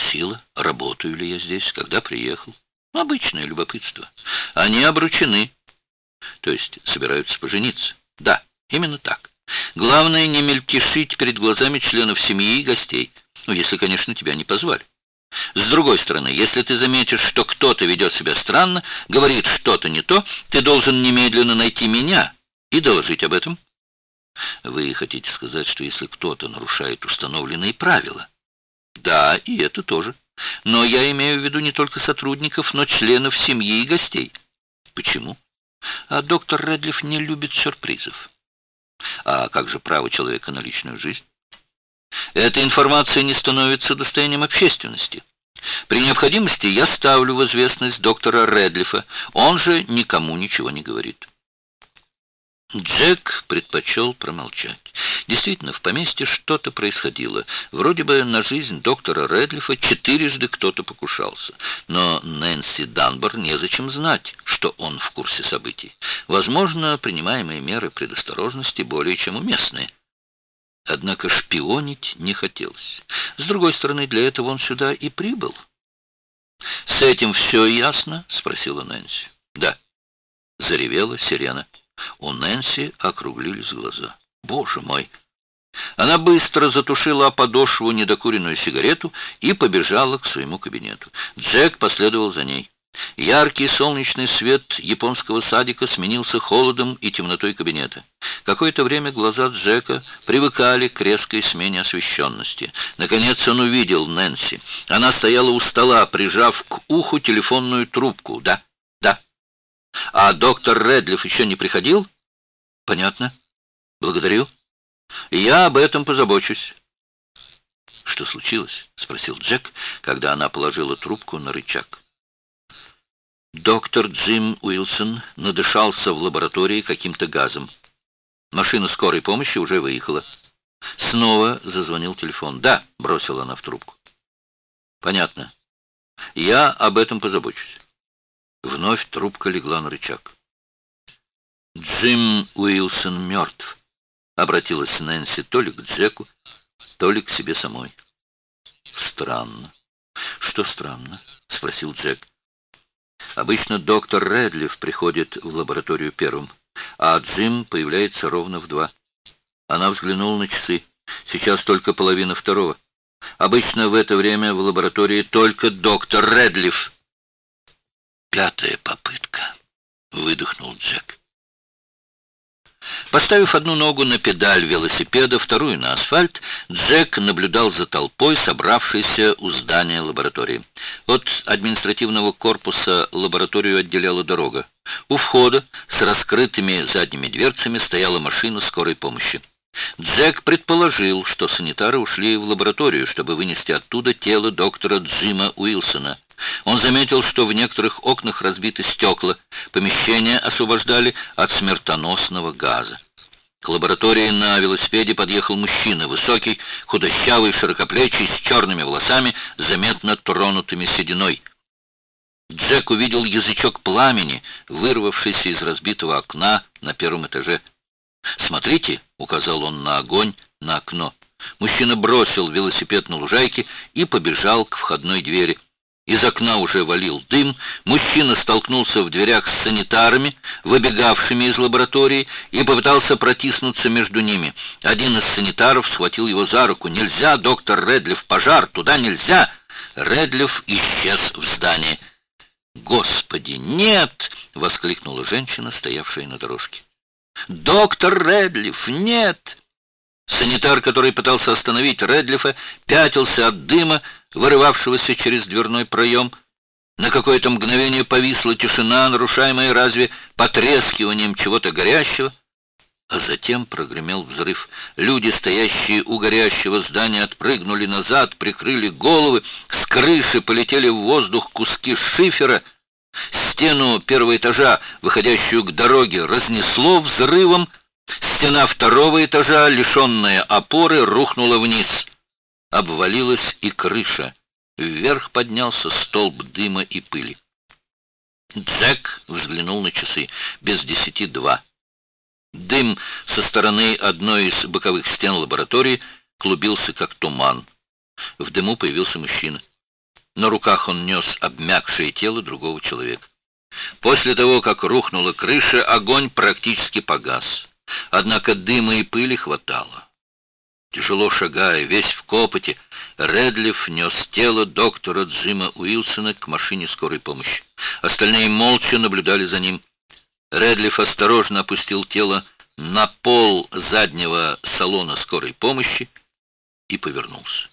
спросила, работаю ли я здесь, когда приехал. Обычное любопытство. Они обручены. То есть собираются пожениться. Да, именно так. Главное, не мельтешить перед глазами членов семьи и гостей. Ну, если, конечно, тебя не позвали. С другой стороны, если ты заметишь, что кто-то ведет себя странно, говорит что-то не то, ты должен немедленно найти меня и доложить об этом. Вы хотите сказать, что если кто-то нарушает установленные правила? Да, и это тоже. Но я имею в виду не только сотрудников, но членов семьи и гостей. Почему? А доктор Редлиф не любит сюрпризов. А как же право человека на личную жизнь? Эта информация не становится достоянием общественности. При необходимости я ставлю в известность доктора Редлифа, он же никому ничего не говорит. Джек предпочел промолчать. Действительно, в поместье что-то происходило. Вроде бы на жизнь доктора Редлифа четырежды кто-то покушался. Но Нэнси Данбор незачем знать, что он в курсе событий. Возможно, принимаемые меры предосторожности более чем уместные. Однако шпионить не хотелось. С другой стороны, для этого он сюда и прибыл. «С этим все ясно?» — спросила Нэнси. «Да». Заревела сирена. У Нэнси округлились глаза. «Боже мой!» Она быстро затушила подошву недокуренную сигарету и побежала к своему кабинету. Джек последовал за ней. Яркий солнечный свет японского садика сменился холодом и темнотой кабинета. Какое-то время глаза Джека привыкали к резкой смене освещенности. Наконец он увидел Нэнси. Она стояла у стола, прижав к уху телефонную трубку. «Да, да». «А доктор Редлиф еще не приходил?» «Понятно. Благодарю. Я об этом позабочусь». «Что случилось?» — спросил Джек, когда она положила трубку на рычаг. Доктор Джим Уилсон надышался в лаборатории каким-то газом. Машина скорой помощи уже выехала. Снова зазвонил телефон. «Да», — бросила она в трубку. «Понятно. Я об этом позабочусь». Вновь трубка легла на рычаг. «Джим Уилсон мертв», — обратилась Нэнси то ли к Джеку, то ли к себе самой. «Странно». «Что странно?» — спросил Джек. Обычно доктор Рэдлиф приходит в лабораторию первым, а Джим появляется ровно в два. Она взглянула на часы. Сейчас только половина второго. Обычно в это время в лаборатории только доктор Рэдлиф. «Пятая попытка», — выдохнул Джек. Поставив одну ногу на педаль велосипеда, вторую на асфальт, Джек наблюдал за толпой, собравшейся у здания лаборатории. От административного корпуса лабораторию отделяла дорога. У входа с раскрытыми задними дверцами стояла машина скорой помощи. Джек предположил, что санитары ушли в лабораторию, чтобы вынести оттуда тело доктора Джима Уилсона. Он заметил, что в некоторых окнах разбиты стекла. Помещения освобождали от смертоносного газа. К лаборатории на велосипеде подъехал мужчина, высокий, худощавый, широкоплечий, с черными волосами, заметно тронутыми сединой. Джек увидел язычок пламени, вырвавшийся из разбитого окна на первом этаже. «Смотрите», — указал он на огонь, на окно. Мужчина бросил велосипед на лужайке и побежал к входной двери. Из окна уже валил дым, мужчина столкнулся в дверях с санитарами, выбегавшими из лаборатории, и попытался протиснуться между ними. Один из санитаров схватил его за руку. «Нельзя, доктор Редлиф, пожар, туда нельзя!» Редлиф исчез в здании. «Господи, нет!» — воскликнула женщина, стоявшая на дорожке. «Доктор Редлиф, нет!» Санитар, который пытался остановить Редлифа, пятился от дыма, вырывавшегося через дверной проем. На какое-то мгновение повисла тишина, нарушаемая разве потрескиванием чего-то горящего. А затем прогремел взрыв. Люди, стоящие у горящего здания, отпрыгнули назад, прикрыли головы, с крыши полетели в воздух куски шифера. Стену первого этажа, выходящую к дороге, разнесло взрывом. Стена второго этажа, лишенная опоры, рухнула вниз. Обвалилась и крыша. Вверх поднялся столб дыма и пыли. Джек взглянул на часы. Без десяти два. Дым со стороны одной из боковых стен лаборатории клубился, как туман. В дыму появился мужчина. На руках он нес обмякшее тело другого человека. После того, как рухнула крыша, огонь практически погас. Однако дыма и пыли хватало. Тяжело шагая, весь в копоте, Редлиф нес тело доктора Джима Уилсона к машине скорой помощи. Остальные молча наблюдали за ним. Редлиф осторожно опустил тело на пол заднего салона скорой помощи и повернулся.